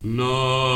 No.